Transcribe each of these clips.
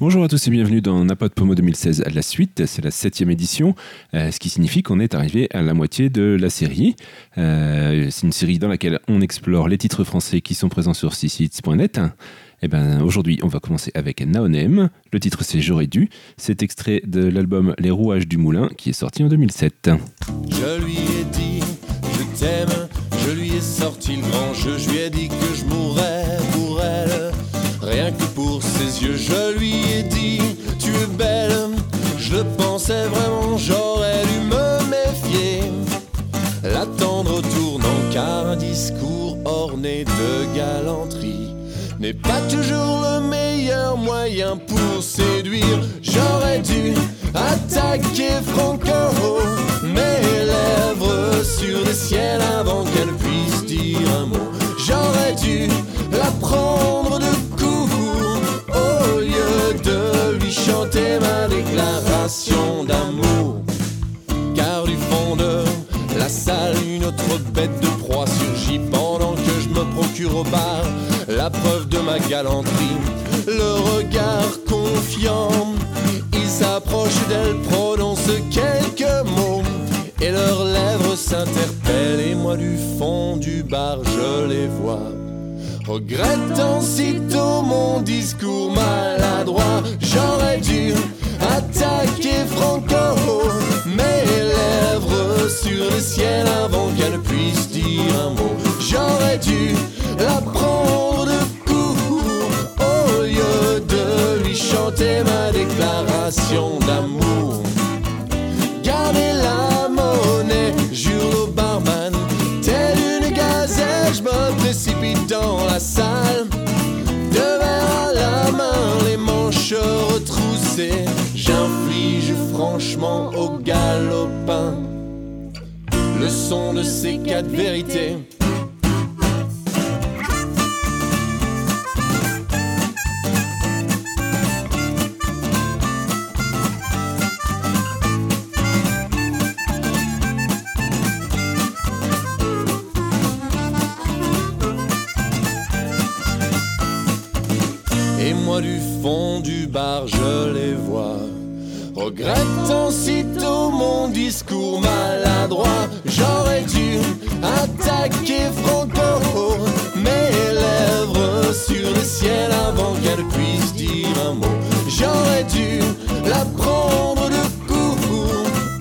Bonjour à tous et bienvenue dans Napot Pomo 2016 à la suite. C'est la septième édition, euh, ce qui signifie qu'on est arrivé à la moitié de la série. Euh, c'est une série dans laquelle on explore les titres français qui sont présents sur ccits.net. Et eh ben aujourd'hui, on va commencer avec Naonem. Le titre c'est J'aurais dû. C'est extrait de l'album Les rouages du moulin qui est sorti en 2007. Je lui ai dit je t'aime, je lui ai sorti le grand je lui ai dit que je mourrais pour elle. Rien que je lui ai dit Tu es belle. Je pensais vraiment, j'aurais dû me méfier. L'attendre au tournant, car un discours orné de galanterie n'est pas toujours le meilleur moyen pour séduire. D'amour. Car du fond de la salle, une autre bête de proie surgit pendant que je me procure au bar la preuve de ma galanterie. Le regard confiant, il s'approche d'elle, prononce quelques mots. Et leurs lèvres s'interpellent, et moi du fond du bar, je les vois Regrettant sitôt mon discours maladroit, j'aurais dû attaquer Franco, mes lèvres sur le ciel avant qu'elle puisse dire un mot. J'aurais dû la prendre de court au lieu de lui chanter ma déclaration d'amour. Gardez la monnaie, jure au barman je me précipite dans la salle. De verre à la main, les manches retroussées. Au galopin le son de ces quatre vérités. je les vois. Regrettant sitôt mon discours maladroit, j'aurais dû attaquer Franco, mes lèvres sur le ciel avant qu'elle puisse dire un mot. J'aurais dû la prendre de court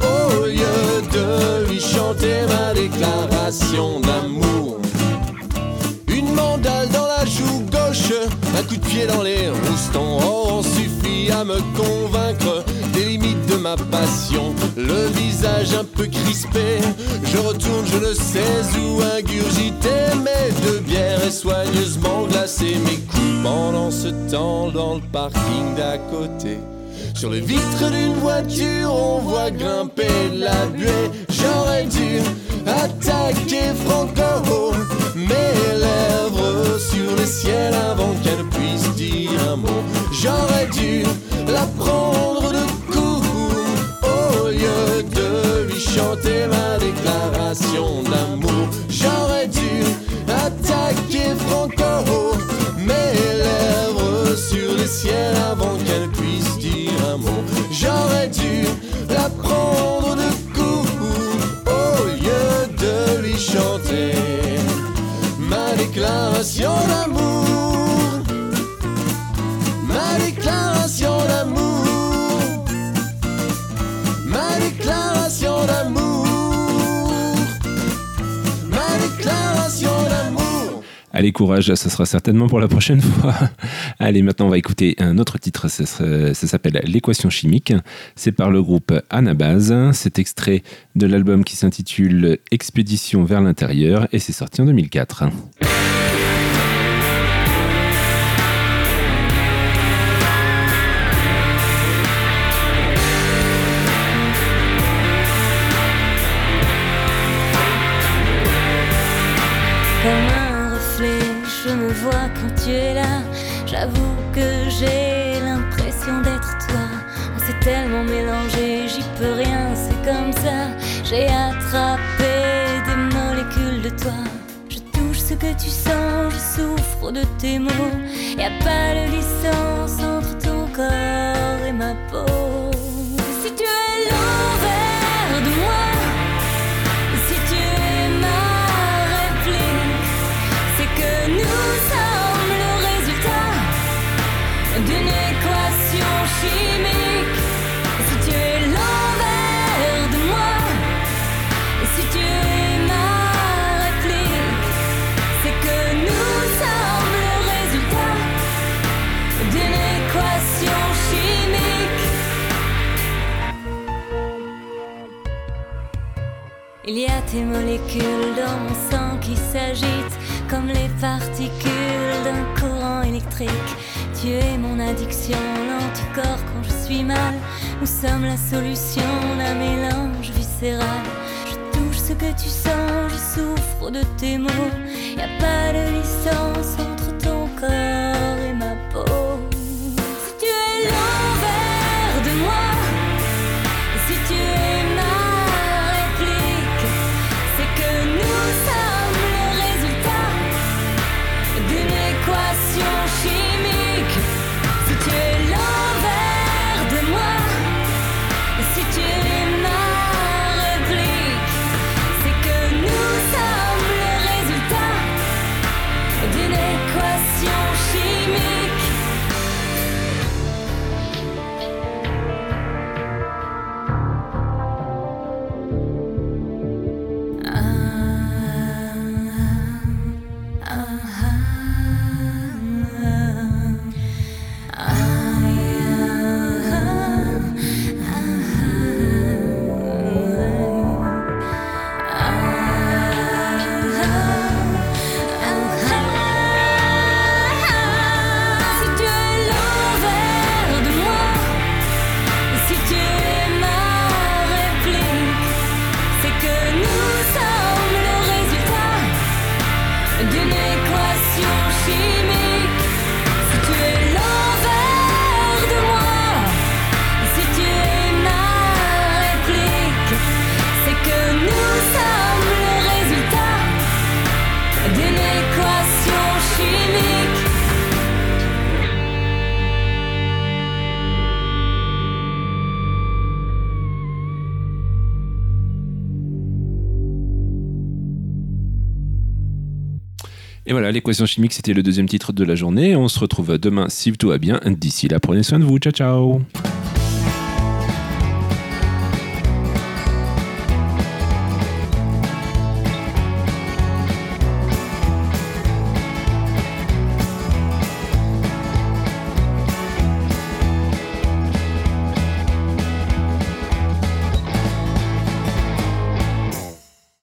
au lieu de lui chanter ma déclaration d'amour. Une mandale dans la joue gauche, un coup de pied dans les roustons. Oh, à me convaincre des limites de ma passion. Le visage un peu crispé, je retourne, je ne sais où ingurgiter mes deux bières et soigneusement glacer mes coups. Pendant ce temps, dans le parking d'à côté. Sur les vitres d'une voiture, on voit grimper la buée. J'aurais dû attaquer Franco, la prendre de court au lieu de lui chanter ma déclaration d'amour. J'aurais dû attaquer Franco, mes lèvres sur le ciel avant qu'elle puisse dire un mot. J'aurais dû la prendre de court au lieu de lui chanter ma déclaration d'amour. Allez, courage, ça sera certainement pour la prochaine fois. Allez, maintenant on va écouter un autre titre, ça, s'appelle L'équation chimique. C'est par le groupe Anabase. C'est extrait de l'album qui s'intitule Expédition vers l'intérieur et c'est sorti en 2004. J'avoue que j'ai l'impression d'être toi. On s'est tellement mélangé, j'y peux rien, c'est comme ça. J'ai attrapé des molécules de toi. Je touche ce que tu sens, je souffre de tes mots. Y a pas de licence équation chimique. Si tu es l'envers de moi, si tu es ma réplique, c'est que nous sommes le résultat d'une équation chimique. Il y a tes molécules dans mon sang qui s'agitent comme les particules d'un courant Tu es mon addiction, l'anticorps quand je suis mal. Nous sommes la solution d'un mélange viscéral. Je touche ce que tu sens, je souffre de tes mots. Y a pas de licence entre ton corps et ma peau. Et voilà, l'équation chimique, c'était le deuxième titre de la journée. On se retrouve demain si tout va bien. D'ici là, prenez soin de vous. Ciao, ciao